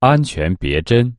安全别针。